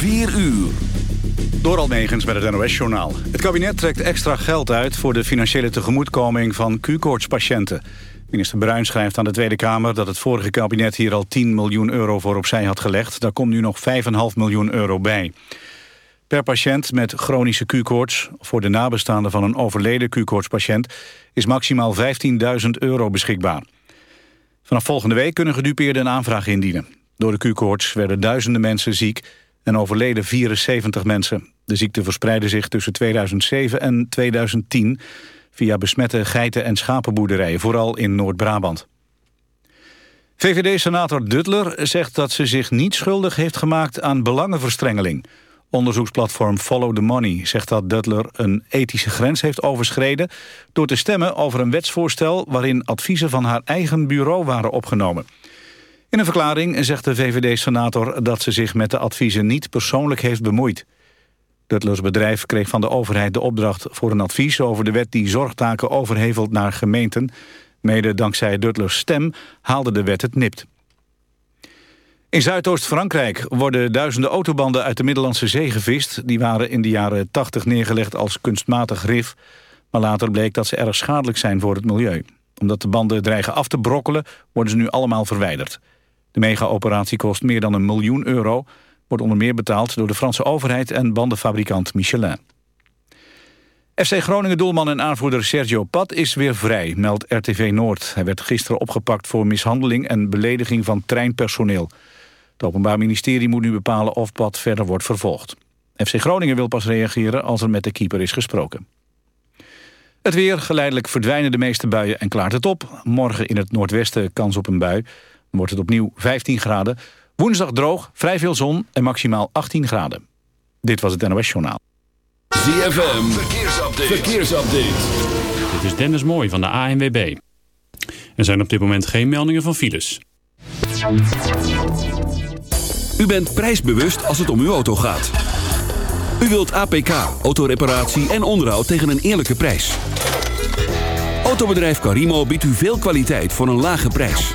4 uur. Door Almegens met het NOS-journaal. Het kabinet trekt extra geld uit voor de financiële tegemoetkoming van Q-koortspatiënten. Minister Bruin schrijft aan de Tweede Kamer dat het vorige kabinet hier al 10 miljoen euro voor opzij had gelegd. Daar komt nu nog 5,5 miljoen euro bij. Per patiënt met chronische Q-koorts, voor de nabestaanden van een overleden Q-koortspatiënt, is maximaal 15.000 euro beschikbaar. Vanaf volgende week kunnen gedupeerden een aanvraag indienen. Door de Q-koorts werden duizenden mensen ziek en overleden 74 mensen. De ziekte verspreidde zich tussen 2007 en 2010 via besmette geiten- en schapenboerderijen, vooral in Noord-Brabant. VVD-senator Duttler zegt dat ze zich niet schuldig heeft gemaakt aan belangenverstrengeling. Onderzoeksplatform Follow the Money zegt dat Duttler een ethische grens heeft overschreden... door te stemmen over een wetsvoorstel waarin adviezen van haar eigen bureau waren opgenomen. In een verklaring zegt de VVD-senator dat ze zich met de adviezen niet persoonlijk heeft bemoeid. Duttlers bedrijf kreeg van de overheid de opdracht voor een advies over de wet die zorgtaken overhevelt naar gemeenten. Mede dankzij Duttlers stem haalde de wet het nipt. In Zuidoost-Frankrijk worden duizenden autobanden uit de Middellandse Zee gevist. Die waren in de jaren 80 neergelegd als kunstmatig rif. Maar later bleek dat ze erg schadelijk zijn voor het milieu. Omdat de banden dreigen af te brokkelen, worden ze nu allemaal verwijderd. De mega-operatie kost meer dan een miljoen euro. Wordt onder meer betaald door de Franse overheid en bandenfabrikant Michelin. FC Groningen-doelman en aanvoerder Sergio Pat is weer vrij, meldt RTV Noord. Hij werd gisteren opgepakt voor mishandeling en belediging van treinpersoneel. Het Openbaar Ministerie moet nu bepalen of Pat verder wordt vervolgd. FC Groningen wil pas reageren als er met de keeper is gesproken. Het weer, geleidelijk verdwijnen de meeste buien en klaart het op. Morgen in het noordwesten kans op een bui wordt het opnieuw 15 graden. Woensdag droog, vrij veel zon en maximaal 18 graden. Dit was het NOS Journaal. ZFM, verkeersupdate. verkeersupdate. Dit is Dennis Mooi van de ANWB. Er zijn op dit moment geen meldingen van files. U bent prijsbewust als het om uw auto gaat. U wilt APK, autoreparatie en onderhoud tegen een eerlijke prijs. Autobedrijf Carimo biedt u veel kwaliteit voor een lage prijs.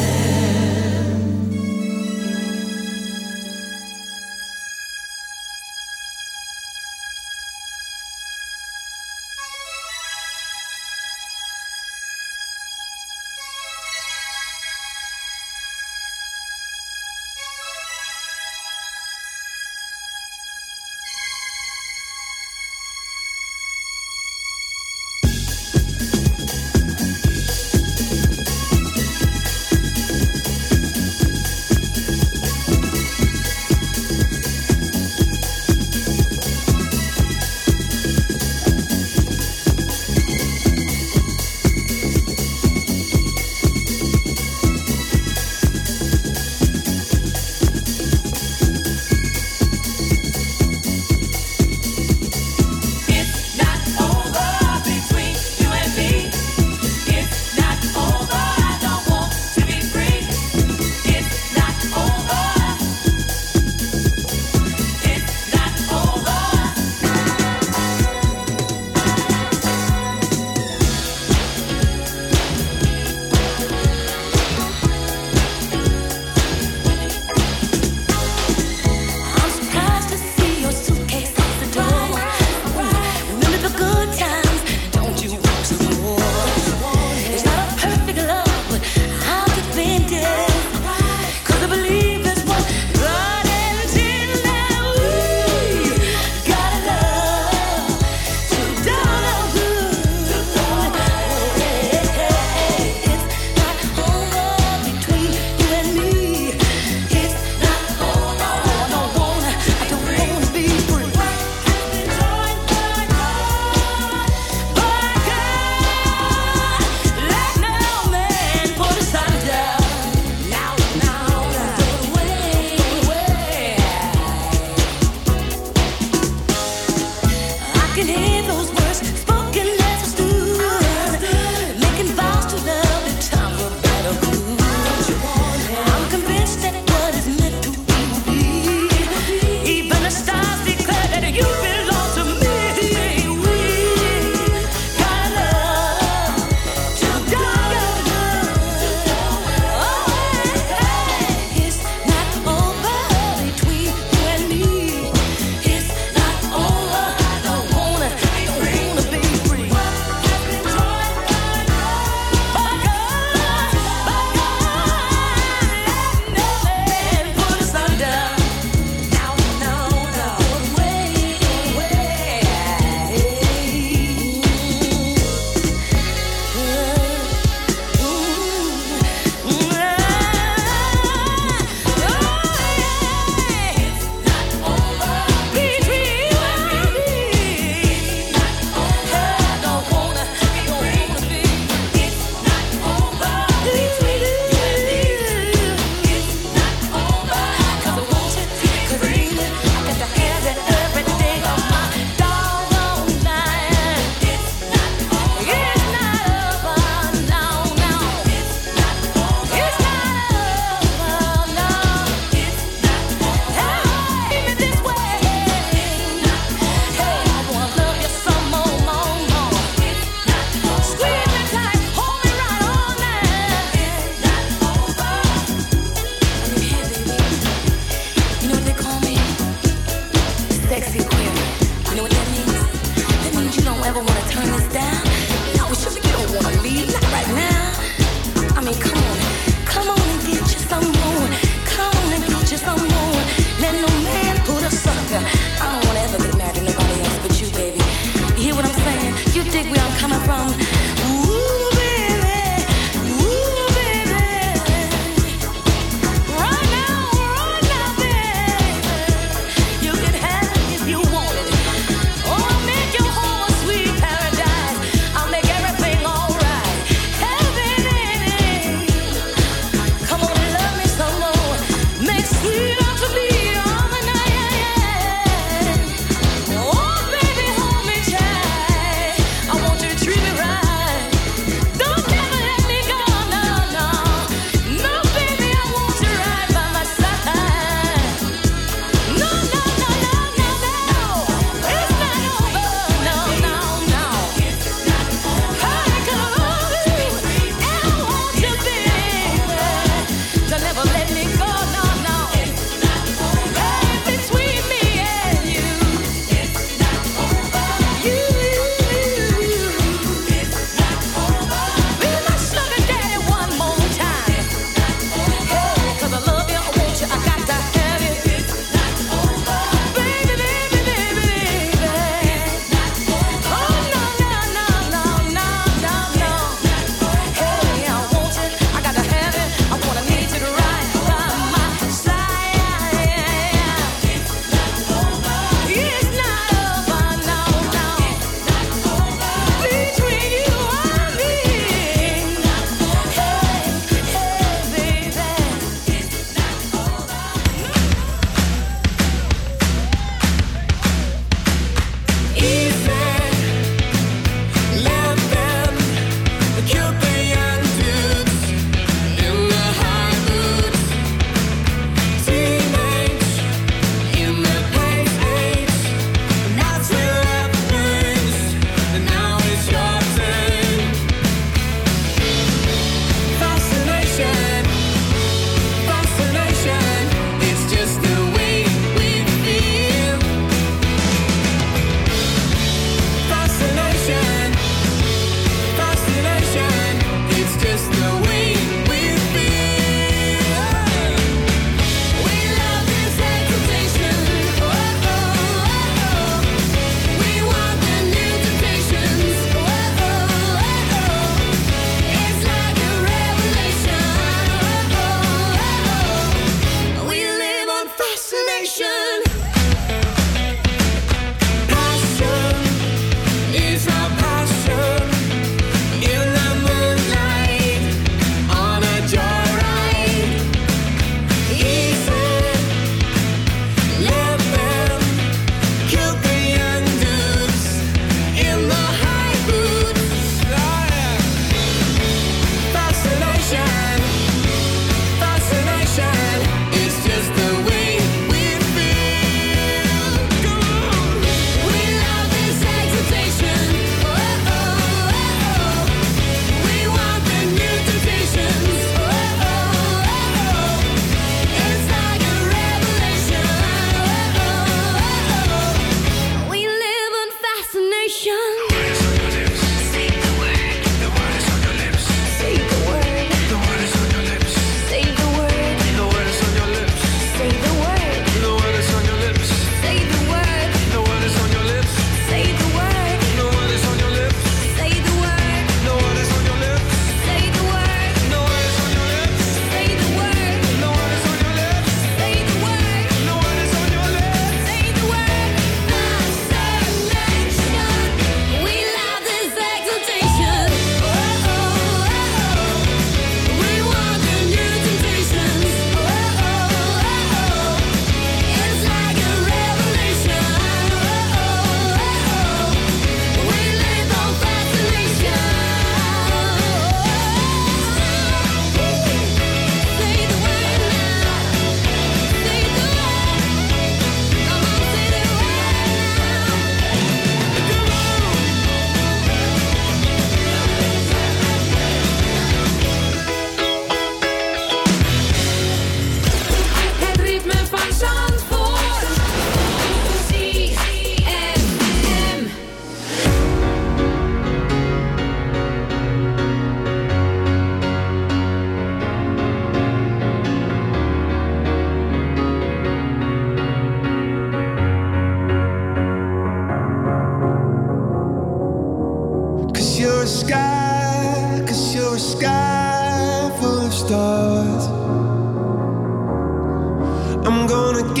I'm gonna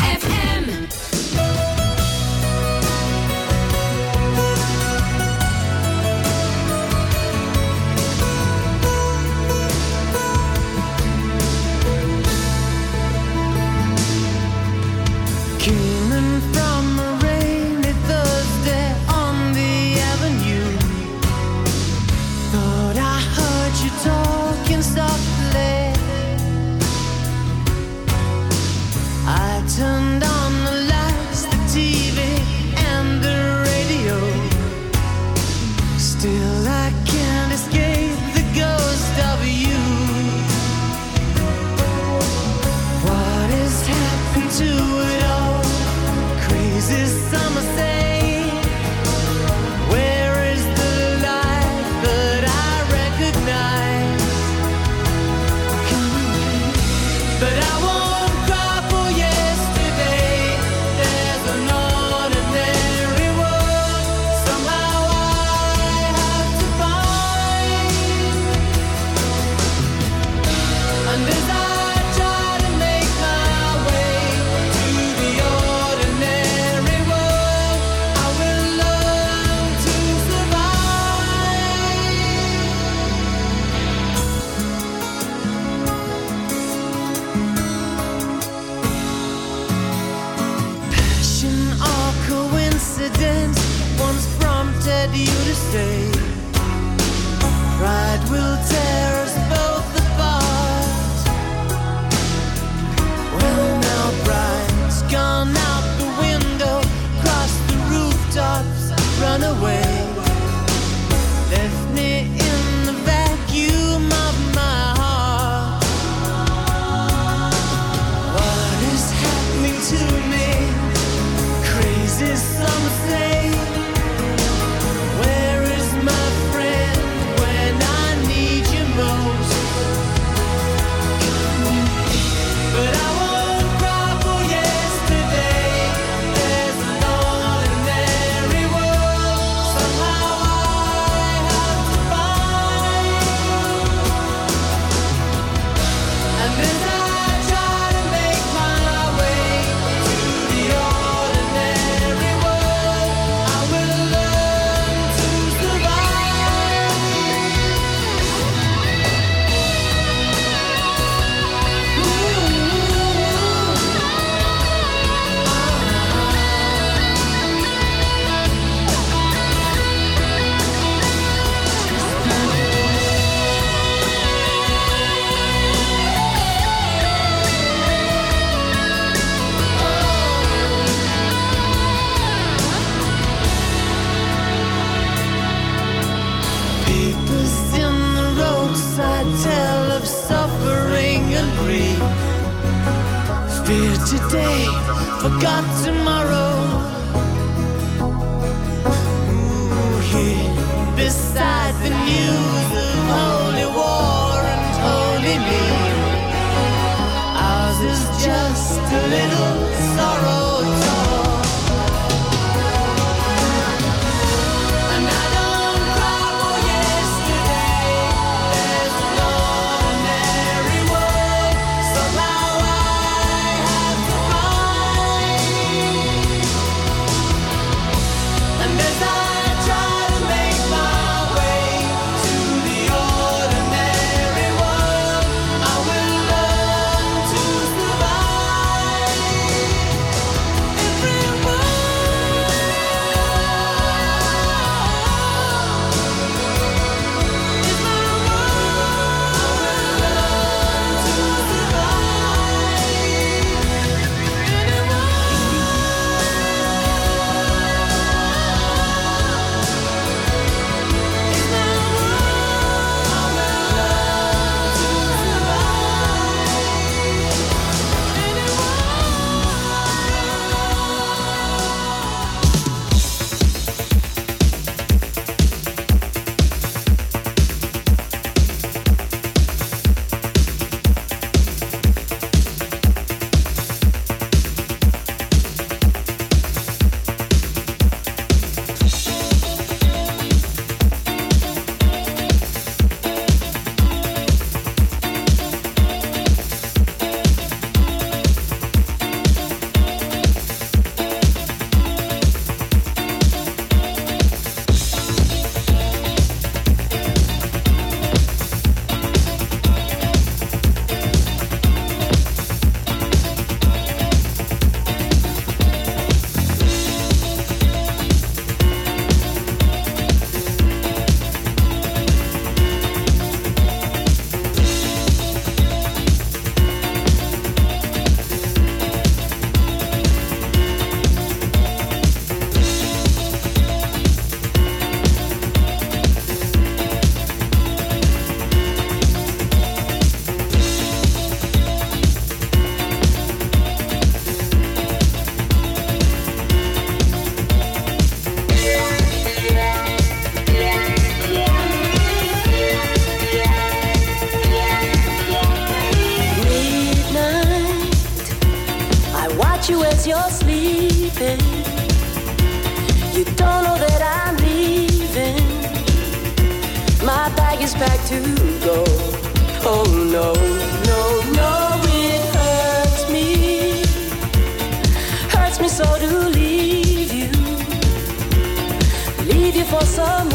summer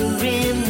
Grim